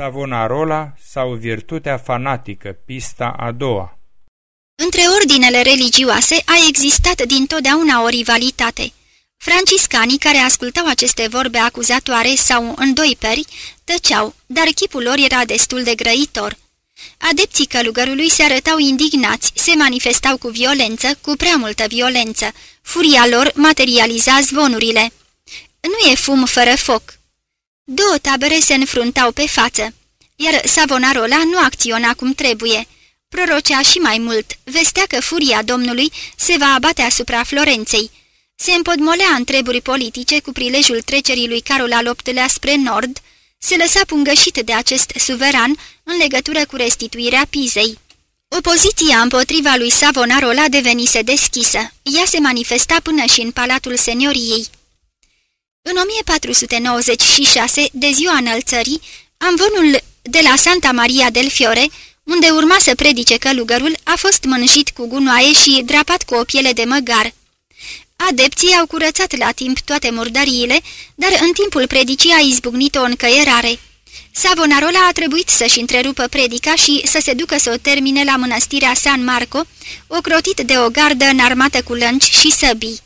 Savonarola sau Virtutea fanatică, pista a doua Între ordinele religioase a existat dintotdeauna o rivalitate. Franciscanii care ascultau aceste vorbe acuzatoare sau îndoiperi tăceau, dar chipul lor era destul de grăitor. Adepții călugărului se arătau indignați, se manifestau cu violență, cu prea multă violență. Furia lor materializa zvonurile. Nu e fum fără foc. Două tabere se înfruntau pe față, iar Savonarola nu acționa cum trebuie. Prorocea și mai mult, vestea că furia Domnului se va abate asupra Florenței. Se împodmolea în treburi politice cu prilejul trecerii lui Carol al VIII-lea spre nord, se lăsa pungășit de acest suveran în legătură cu restituirea Pizei. Opoziția împotriva lui Savonarola devenise deschisă. Ea se manifesta până și în palatul senioriei. În 1496, de ziua înălțării, amvonul de la Santa Maria del Fiore, unde urma să predice călugărul, a fost mânjit cu gunoaie și drapat cu o piele de măgar. Adepții au curățat la timp toate murdăriile, dar în timpul predicii a izbucnit o încăierare. Savonarola a trebuit să-și întrerupă predica și să se ducă să o termine la mănăstirea San Marco, ocrotit de o gardă înarmată cu lănci și săbii.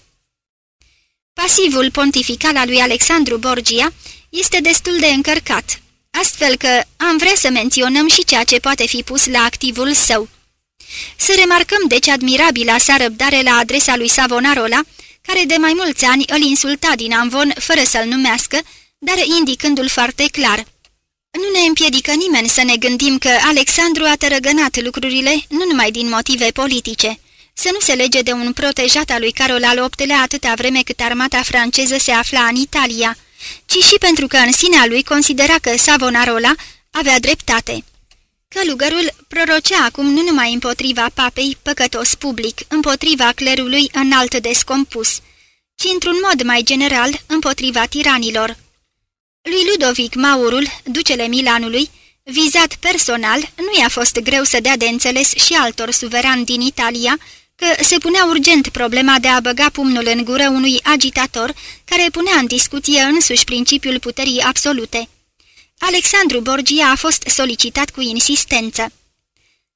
Pasivul pontifical al lui Alexandru Borgia este destul de încărcat, astfel că am vrea să menționăm și ceea ce poate fi pus la activul său. Să remarcăm deci admirabila sa răbdare la adresa lui Savonarola, care de mai mulți ani îl insulta din amvon fără să-l numească, dar indicându-l foarte clar. Nu ne împiedică nimeni să ne gândim că Alexandru a tărăgănat lucrurile nu numai din motive politice, să nu se lege de un protejat al lui Carol al VIII-lea atâta vreme cât armata franceză se afla în Italia, ci și pentru că în sinea lui considera că Savonarola avea dreptate. Călugărul prorocea acum nu numai împotriva papei, păcătos public, împotriva clerului înalt descompus, ci într-un mod mai general împotriva tiranilor. Lui Ludovic Maurul, ducele Milanului, vizat personal, nu i-a fost greu să dea de înțeles și altor suverani din Italia că se punea urgent problema de a băga pumnul în gură unui agitator care punea în discuție însuși principiul puterii absolute. Alexandru Borgia a fost solicitat cu insistență.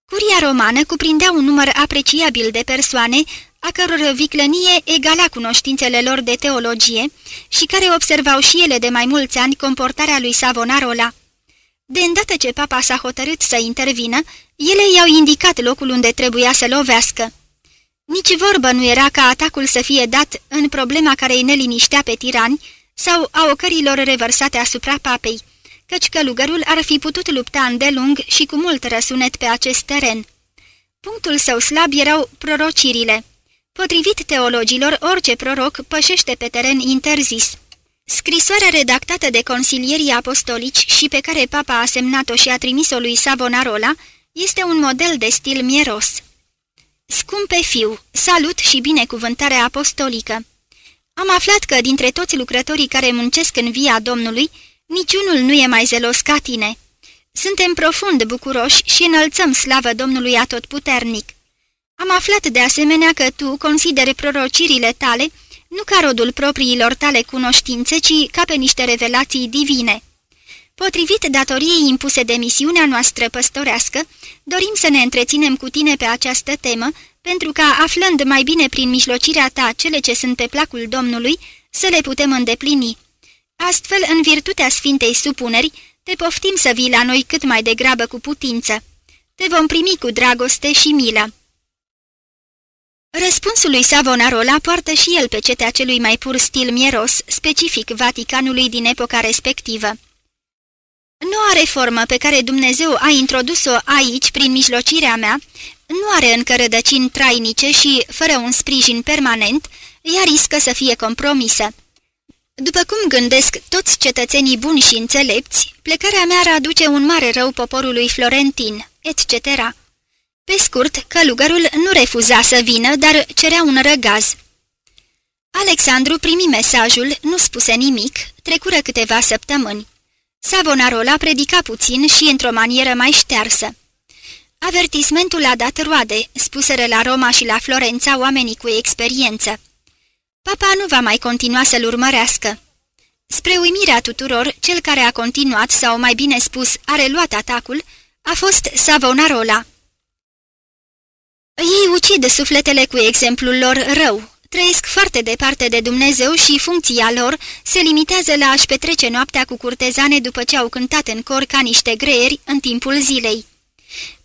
Curia romană cuprindea un număr apreciabil de persoane a căror viclănie egala cunoștințele lor de teologie și care observau și ele de mai mulți ani comportarea lui Savonarola. De îndată ce papa s-a hotărât să intervină, ele i-au indicat locul unde trebuia să lovească. Nici vorbă nu era ca atacul să fie dat în problema care îi neliniștea pe tirani sau a ocărilor revărsate asupra papei, căci călugărul ar fi putut lupta îndelung și cu mult răsunet pe acest teren. Punctul său slab erau prorocirile. Potrivit teologilor, orice proroc pășește pe teren interzis. Scrisoarea redactată de consilierii apostolici și pe care papa a semnat-o și a trimis-o lui Savonarola este un model de stil mieros. Scumpe fiu, salut și binecuvântare apostolică! Am aflat că dintre toți lucrătorii care muncesc în via Domnului, niciunul nu e mai zelos ca tine. Suntem profund bucuroși și înălțăm slavă Domnului Atotputernic. Am aflat de asemenea că tu consideri prorocirile tale nu ca rodul propriilor tale cunoștințe, ci ca pe niște revelații divine. Potrivit datoriei impuse de misiunea noastră păstorească, dorim să ne întreținem cu tine pe această temă, pentru ca, aflând mai bine prin mijlocirea ta cele ce sunt pe placul Domnului, să le putem îndeplini. Astfel, în virtutea Sfintei Supuneri, te poftim să vii la noi cât mai degrabă cu putință. Te vom primi cu dragoste și milă. Răspunsul lui Savonarola poartă și el pe cetea celui mai pur stil mieros, specific Vaticanului din epoca respectivă. Noua reformă pe care Dumnezeu a introdus-o aici prin mijlocirea mea nu are încă rădăcini trainice și, fără un sprijin permanent, ea riscă să fie compromisă. După cum gândesc toți cetățenii buni și înțelepți, plecarea mea ar aduce un mare rău poporului florentin, etc. Pe scurt, călugărul nu refuza să vină, dar cerea un răgaz. Alexandru primi mesajul, nu spuse nimic, trecură câteva săptămâni. Savonarola predica puțin și într-o manieră mai ștearsă. Avertismentul a dat roade, spuseră la Roma și la Florența oamenii cu experiență. Papa nu va mai continua să-l urmărească. Spre uimirea tuturor, cel care a continuat, sau mai bine spus, a reluat atacul, a fost Savonarola. Ei ucid sufletele cu exemplul lor rău, trăiesc foarte departe de Dumnezeu și funcția lor se limitează la a-și petrece noaptea cu curtezane după ce au cântat în cor ca niște greieri în timpul zilei.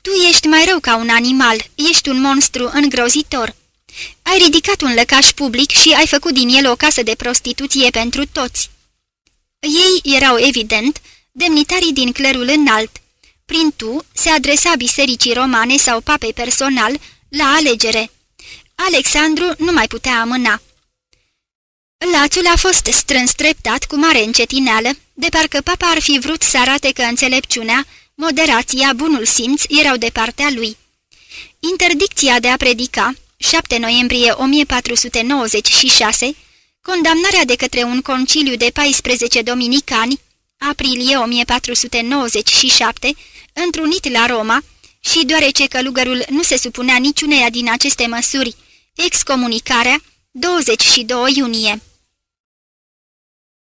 Tu ești mai rău ca un animal, ești un monstru îngrozitor. Ai ridicat un lăcaș public și ai făcut din el o casă de prostituție pentru toți. Ei erau evident demnitarii din clerul înalt. Prin tu se adresa bisericii romane sau papei personal la alegere. Alexandru nu mai putea amâna. Lațul a fost strâns treptat cu mare încetineală, de parcă papa ar fi vrut să arate că înțelepciunea, moderația, bunul simț erau de partea lui. Interdicția de a predica, 7 noiembrie 1496, condamnarea de către un conciliu de 14 dominicani, aprilie 1497, întrunit la Roma, și deoarece călugărul nu se supunea niciuneia din aceste măsuri, excomunicarea, 22 iunie.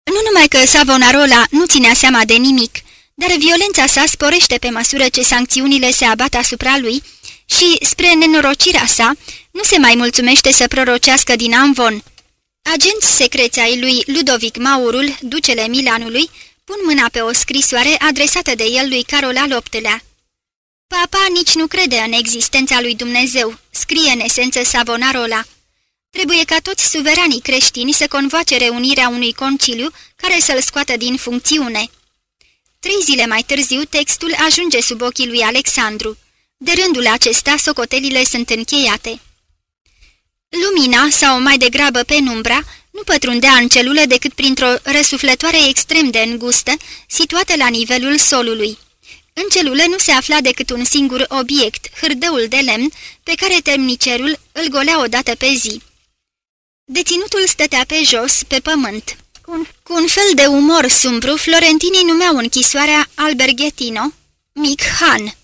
Nu numai că Savonarola nu ținea seama de nimic, dar violența sa sporește pe măsură ce sancțiunile se abat asupra lui și, spre nenorocirea sa, nu se mai mulțumește să prorocească din Amvon. Agenți secreți ai lui Ludovic Maurul, ducele Milanului, pun mâna pe o scrisoare adresată de el lui Carol al VIII-lea. Papa nici nu crede în existența lui Dumnezeu, scrie în esență Savonarola. Trebuie ca toți suveranii creștini să convoace reunirea unui conciliu care să-l scoată din funcțiune. Trei zile mai târziu, textul ajunge sub ochii lui Alexandru. De rândul acesta, socotelile sunt încheiate. Lumina, sau mai degrabă penumbra, nu pătrundea în celulă decât printr-o răsuflătoare extrem de îngustă, situată la nivelul solului. În celulă nu se afla decât un singur obiect, hârdăul de lemn, pe care temnicerul îl golea odată pe zi. Deținutul stătea pe jos, pe pământ. Cu un fel de umor sumbru, florentinii numeau închisoarea Alberghetino, Mic Han.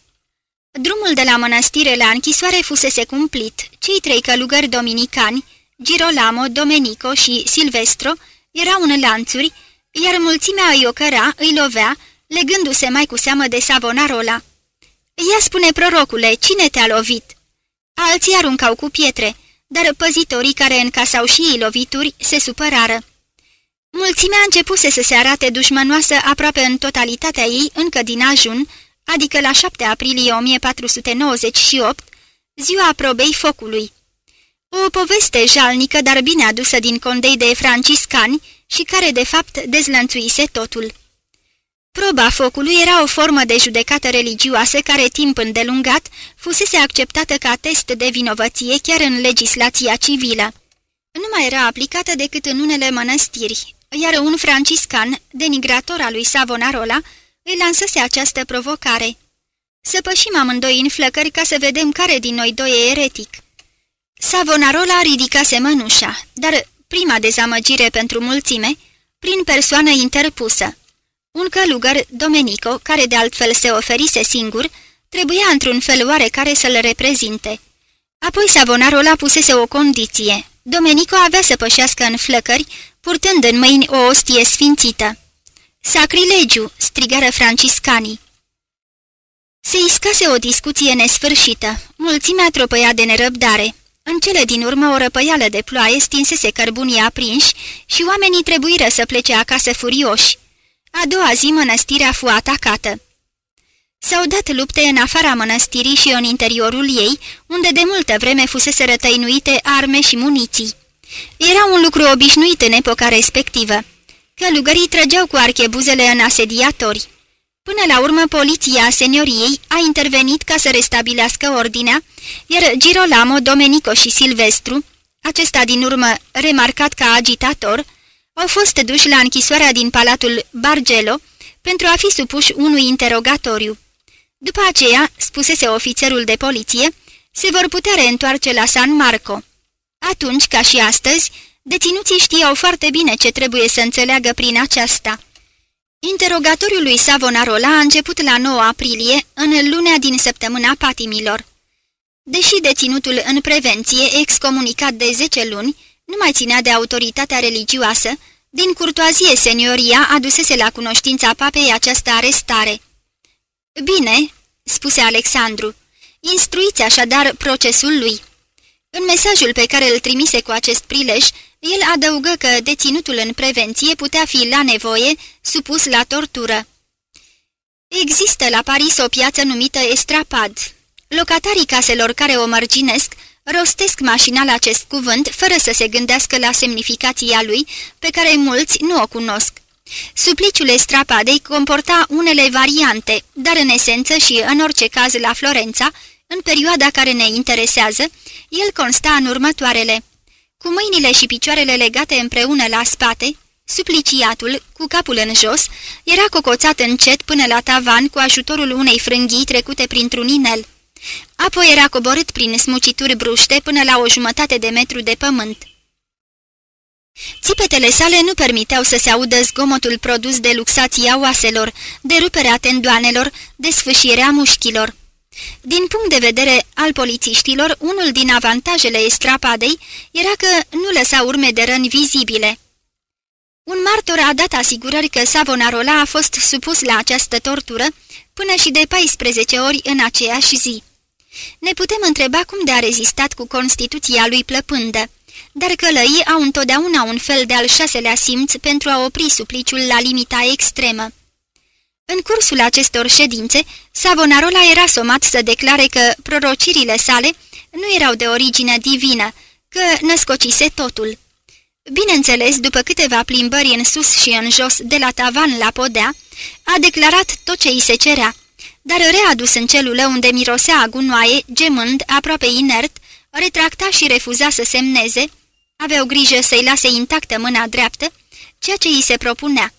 Drumul de la mănăstire la închisoare fusese cumplit. Cei trei călugări dominicani, Girolamo, Domenico și Silvestro, erau în lanțuri, iar mulțimea îi ocăra, îi lovea, legându-se mai cu seamă de Savonarola. Ia spune, prorocule, cine te-a lovit?" Alții aruncau cu pietre, dar păzitorii care încasau și ei lovituri se supărară. Mulțimea începuse să se arate dușmănoasă aproape în totalitatea ei încă din ajun, adică la 7 aprilie 1498, ziua probei focului. O poveste jalnică, dar bine adusă din condei de franciscani și care de fapt dezlănțuise totul. Proba focului era o formă de judecată religioasă care, timp îndelungat, fusese acceptată ca test de vinovăție chiar în legislația civilă. Nu mai era aplicată decât în unele mănăstiri, iar un franciscan, denigrator al lui Savonarola, îi lansase această provocare. Să pășim amândoi în flăcări ca să vedem care din noi doi e eretic. Savonarola ridicase mănușa, dar prima dezamăgire pentru mulțime, prin persoană interpusă. Un călugăr, Domenico, care de altfel se oferise singur, trebuia într-un fel oarecare să-l reprezinte. Apoi Savonarola pusese o condiție. Domenico avea să pășească în flăcări, purtând în mâini o ostie sfințită. Sacrilegiu!" strigară franciscanii. Se iscase o discuție nesfârșită. Mulțimea tropăia de nerăbdare. În cele din urmă o răpăială de ploaie stinsese cărbunii aprinși și oamenii trebuiră să plece acasă furioși. A doua zi mănăstirea fu atacată. S-au dat lupte în afara mănăstirii și în interiorul ei, unde de multă vreme fusese rătăinuite arme și muniții. Era un lucru obișnuit în epoca respectivă. Călugării trăgeau cu archebuzele în asediatori. Până la urmă, poliția senioriei a intervenit ca să restabilească ordinea, iar Girolamo, Domenico și Silvestru, acesta din urmă remarcat ca agitator, au fost duși la închisoarea din palatul Bargelo pentru a fi supuși unui interogatoriu. După aceea, spusese ofițerul de poliție, se vor putea reîntoarce la San Marco. Atunci, ca și astăzi, deținuții știau foarte bine ce trebuie să înțeleagă prin aceasta. Interogatoriul lui Savonarola a început la 9 aprilie, în lunea din săptămâna patimilor. Deși deținutul în prevenție, excomunicat de 10 luni, nu mai ținea de autoritatea religioasă, Din curtoazie, senioria adusese la cunoștința papei această arestare. Bine, spuse Alexandru, instruiți așadar procesul lui. În mesajul pe care îl trimise cu acest prilej, el adăugă că deținutul în prevenție putea fi la nevoie supus la tortură. Există la Paris o piață numită Estrapad. Locatarii caselor care o mărginesc rostesc mașinal acest cuvânt fără să se gândească la semnificația lui, pe care mulți nu o cunosc. Supliciul estrapadei comporta unele variante, dar în esență și în orice caz la Florența, în perioada care ne interesează, el consta în următoarele. Cu mâinile și picioarele legate împreună la spate, supliciatul, cu capul în jos, era cocoțat încet până la tavan cu ajutorul unei frânghii trecute printr-un inel. Apoi era coborât prin smucituri bruște până la o jumătate de metru de pământ. Țipetele sale nu permiteau să se audă zgomotul produs de luxația oaselor, de ruperea tendoanelor, de sfâșirea mușchilor. Din punct de vedere al polițiștilor, unul din avantajele estrapadei era că nu lăsa urme de răni vizibile. Un martor a dat asigurări că Savonarola a fost supus la această tortură până și de 14 ori în aceeași zi. Ne putem întreba cum de a rezistat cu constituția lui plăpândă, dar călăii au întotdeauna un fel de al șaselea simț pentru a opri supliciul la limita extremă. În cursul acestor ședințe, Savonarola era somat să declare că prorocirile sale nu erau de origine divină, că născocise totul. Bineînțeles, după câteva plimbări în sus și în jos, de la tavan la podea, a declarat tot ce îi se cerea, dar readus în celulă unde mirosea a gunoaie, gemând, aproape inert, retracta și refuza să semneze, aveau grijă să-i lase intactă mâna dreaptă, ceea ce îi se propunea.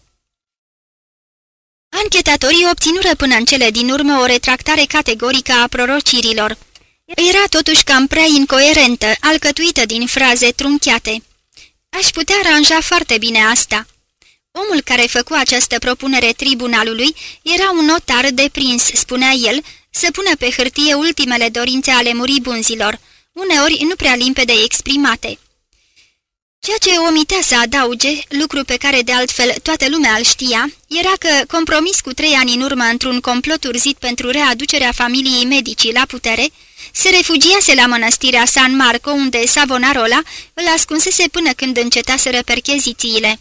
Anchetatorii obținură până în cele din urmă o retractare categorică a prorocirilor. Era totuși cam prea incoerentă, alcătuită din fraze trunchiate. Aș putea aranja foarte bine asta. Omul care făcu această propunere tribunalului era un notar deprins, spunea el, să pună pe hârtie ultimele dorințe ale muribunzilor, uneori nu prea limpede exprimate. Ceea ce omitea să adauge, lucru pe care de altfel toată lumea îl știa, era că, compromis cu trei ani în urmă într-un complot urzit pentru readucerea familiei medicii la putere, se refugiase la mănăstirea San Marco, unde Savonarola îl ascunsese până când încetaseră perchezițiile.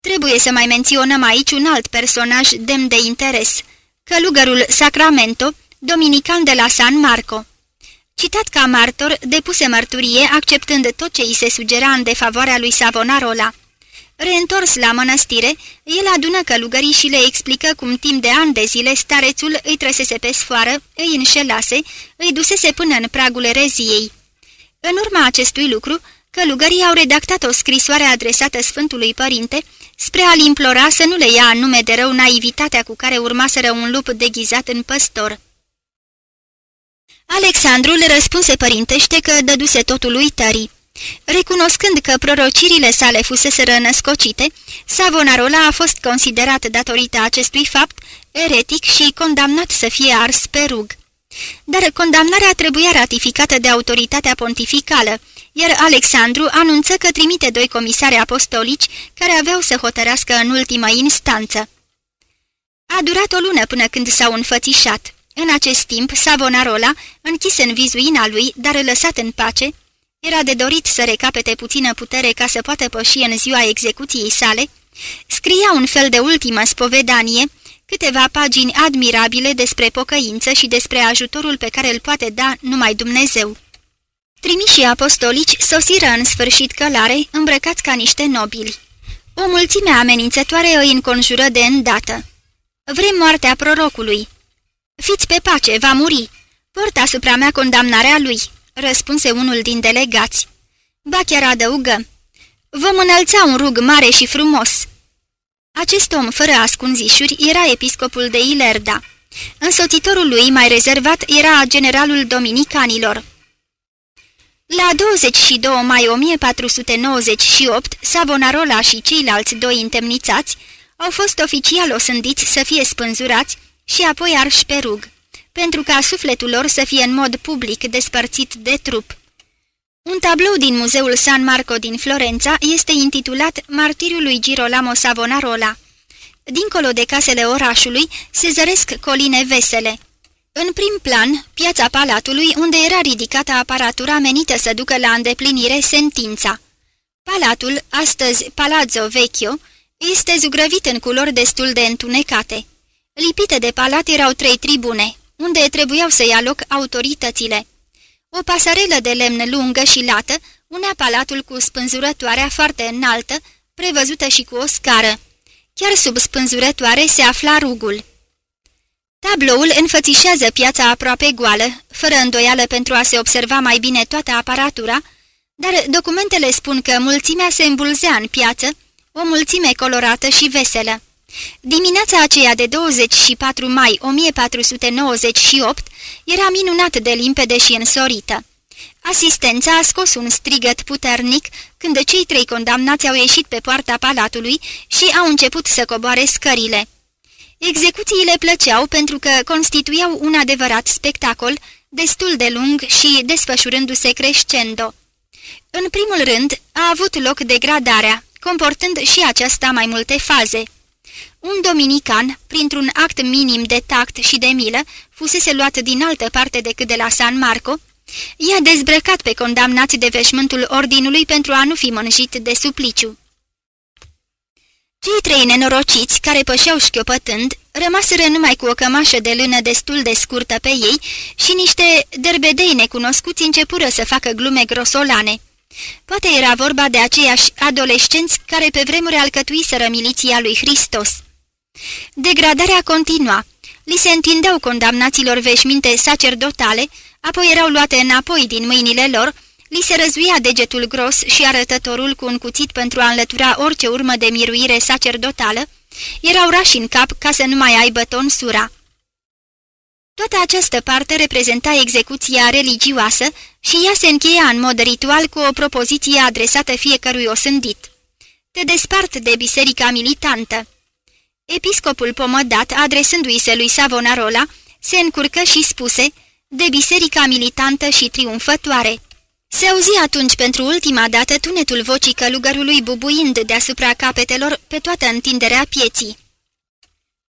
Trebuie să mai menționăm aici un alt personaj demn de interes, călugărul Sacramento, dominican de la San Marco. Citat ca martor, depuse mărturie acceptând tot ce îi se sugera în defavoarea lui Savonarola. Reîntors la mănăstire, el adună călugării și le explică cum timp de ani de zile starețul îi trăsese pe sfoară, îi înșelase, îi dusese până în pragul ereziei. În urma acestui lucru, călugării au redactat o scrisoare adresată Sfântului Părinte, spre a-l implora să nu le ia în nume de rău naivitatea cu care urmaseră un lup deghizat în păstor. Alexandru le răspunse părintește că dăduse totul uitării. Recunoscând că prorocirile sale fusese rănăscocite, Savonarola a fost considerat datorită acestui fapt eretic și condamnat să fie ars pe rug. Dar condamnarea trebuia ratificată de autoritatea pontificală, iar Alexandru anunță că trimite doi comisari apostolici care aveau să hotărească în ultima instanță. A durat o lună până când s-au înfățișat. În acest timp, Savonarola, închis în vizuina lui, dar lăsat în pace, era de dorit să recapete puțină putere ca să poată păși în ziua execuției sale, scria un fel de ultimă spovedanie, câteva pagini admirabile despre pocăință și despre ajutorul pe care îl poate da numai Dumnezeu. Trimișii apostolici sosiră în sfârșit călare, îmbrăcați ca niște nobili. O mulțime amenințătoare îi înconjură de îndată. Vrem moartea prorocului. Fiți pe pace, va muri. Port asupra mea condamnarea lui, răspunse unul din delegați. Ba chiar adăugă. Vom înălța un rug mare și frumos. Acest om, fără ascunzișuri, era episcopul de Ilerda. Însoțitorul lui, mai rezervat, era generalul dominicanilor. La 22 mai 1498, Savonarola și ceilalți doi întemnițați au fost oficial osândiți să fie spânzurați și apoi arși pe rug, pentru ca sufletul lor să fie în mod public despărțit de trup. Un tablou din Muzeul San Marco din Florența este intitulat Martiriul lui Girolamo Savonarola. Dincolo de casele orașului se zăresc coline vesele. În prim plan, piața palatului, unde era ridicată aparatura menită să ducă la îndeplinire sentința. Palatul, astăzi Palazzo Vecchio, este zugrăvit în culori destul de întunecate. Lipite de palat erau trei tribune, unde trebuiau să ia loc autoritățile. O pasarelă de lemn lungă și lată unea palatul cu spânzurătoarea foarte înaltă, prevăzută și cu o scară. Chiar sub spânzurătoare se afla rugul. Tabloul înfățișează piața aproape goală, fără îndoială pentru a se observa mai bine toată aparatura, dar documentele spun că mulțimea se îmbulzea în piață, o mulțime colorată și veselă. Dimineața aceea de 24 mai 1498 era minunat de limpede și însorită. Asistența a scos un strigăt puternic când cei trei condamnați au ieșit pe poarta palatului și au început să coboare scările. Execuțiile plăceau pentru că constituiau un adevărat spectacol, destul de lung și desfășurându-se crescendo. În primul rând, a avut loc degradarea, comportând și aceasta mai multe faze. Un dominican, printr-un act minim de tact și de milă, fusese luat din altă parte decât de la San Marco, i-a dezbrăcat pe condamnați de veșmântul ordinului pentru a nu fi mânjit de supliciu. Cei trei nenorociți, care pășeau șchiopătând, rămaseră numai cu o cămașă de lână destul de scurtă pe ei și niște derbedei necunoscuți începură să facă glume grosolane. Poate era vorba de aceiași adolescenți care pe vremuri alcătuiseră miliția lui Hristos. Degradarea continua. Li se întindeau condamnaților veșminte sacerdotale, apoi erau luate înapoi din mâinile lor, li se răzuia degetul gros și arătătorul cu un cuțit pentru a înlătura orice urmă de miruire sacerdotală, erau rași în cap ca să nu mai aibă tonsura. Toată această parte reprezenta execuția religioasă și ea se încheia în mod ritual cu o propoziție adresată fiecărui osândit. Te despart de biserica militantă. Episcopul Pomodat, adresându-i se lui Savonarola, se încurcă și spuse, de biserica militantă și triumfătoare. Se auzi atunci pentru ultima dată tunetul vocii călugărului bubuind deasupra capetelor pe toată întinderea pieții.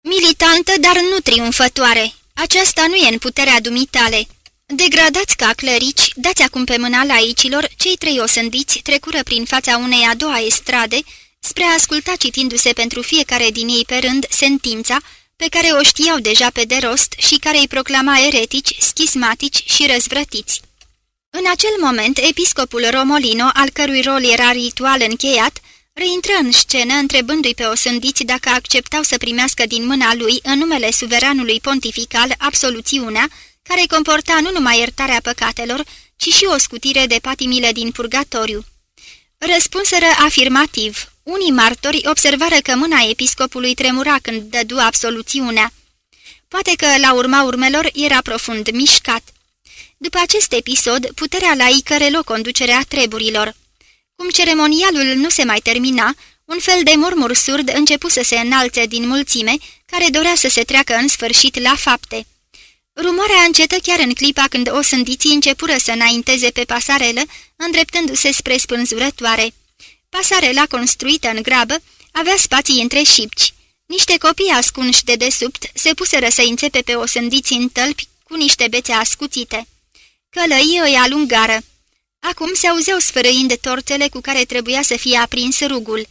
Militantă, dar nu triumfătoare. Aceasta nu e în puterea dumitale. Degradați ca clărici, dați acum pe mâna laicilor, cei trei osândiți trecură prin fața unei a doua estrade, spre a asculta citindu-se pentru fiecare din ei pe rând sentința, pe care o știau deja pe de rost și care îi proclama eretici, schismatici și răzvrătiți. În acel moment, episcopul Romolino, al cărui rol era ritual încheiat, reintră în scenă întrebându-i pe osândiți dacă acceptau să primească din mâna lui, în numele suveranului pontifical, absoluțiunea, care comporta nu numai iertarea păcatelor, ci și o scutire de patimile din purgatoriu. Răspunseră afirmativ. Unii martori observară că mâna episcopului tremura când dădu absoluțiunea. Poate că, la urma urmelor, era profund mișcat. După acest episod, puterea laică relo conducerea treburilor. Cum ceremonialul nu se mai termina, un fel de murmur surd începu să se înalțe din mulțime, care dorea să se treacă în sfârșit la fapte. Rumoarea încetă chiar în clipa când o sândiții începură să înainteze pe pasarelă, îndreptându-se spre spânzurătoare. Pasarela, construită în grabă, avea spații între șipci. Niște copii ascunși de desubt se puseră să înțepe pe o sândiții în tălpi cu niște bețe ascuțite. Călăii îi alungară. Acum se auzeau sfărăind torțele cu care trebuia să fie aprins rugul.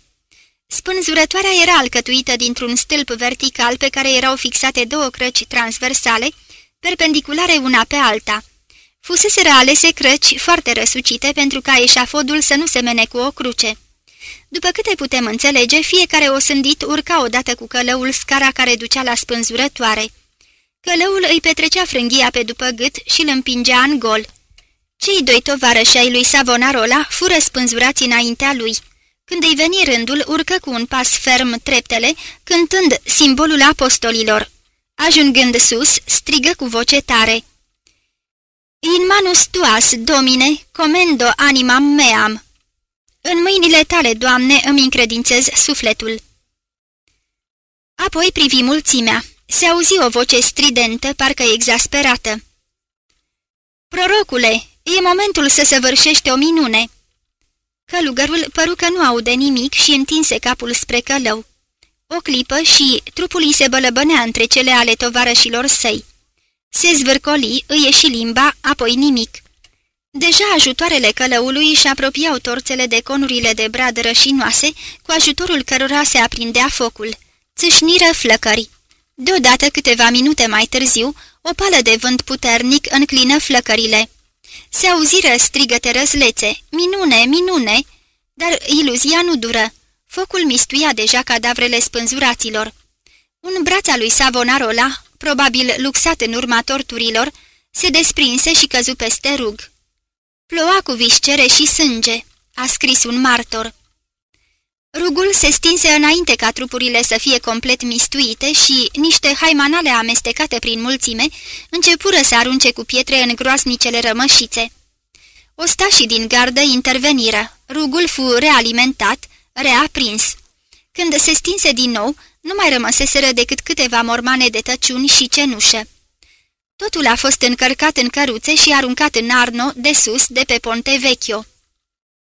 Spânzurătoarea era alcătuită dintr-un stâlp vertical pe care erau fixate două crăci transversale, perpendiculare una pe alta. Fuseseră alese crăci foarte răsucite pentru ca eșafodul să nu semene cu o cruce. După câte putem înțelege, fiecare osândit urca odată cu călăul scara care ducea la spânzurătoare. Călăul îi petrecea frânghia pe după gât și îl împingea în gol. Cei doi tovarăși ai lui Savonarola fură spânzurați înaintea lui. Când îi veni rândul, urcă cu un pas ferm treptele, cântând simbolul apostolilor. Ajungând sus, strigă cu voce tare. In manus tuas, domine, comendo animam meam. În mâinile tale, Doamne, îmi încredințez sufletul. Apoi privi mulțimea. Se auzi o voce stridentă, parcă exasperată. Prorocule, E momentul să săvârșește o minune!" Călugărul păru că nu aude nimic și întinse capul spre călău. O clipă și trupul îi se bălăbănea între cele ale tovarășilor săi. Se zvârcoli, îi ieși limba, apoi nimic. Deja ajutoarele călăului își apropiau torțele de conurile de brad rășinoase, cu ajutorul cărora se aprindea focul. Țâșniră flăcări. Deodată, câteva minute mai târziu, o pală de vânt puternic înclină flăcările. Se auziră strigăte răslețe, minune, minune, dar iluzia nu dură. Focul mistuia deja cadavrele spânzuraților. Un braț al lui Savonarola, probabil luxat în urma torturilor, se desprinse și căzu peste rug. Ploua cu viscere și sânge, a scris un martor. Rugul se stinse înainte ca trupurile să fie complet mistuite și niște haimanale amestecate prin mulțime începură să arunce cu pietre în groasnicele rămășițe. Ostașii din gardă interveniră, rugul fu realimentat, reaprins. Când se stinse din nou, nu mai rămăseseră decât câteva mormane de tăciuni și cenușă. Totul a fost încărcat în căruțe și aruncat în Arno, de sus, de pe Ponte Vecchio.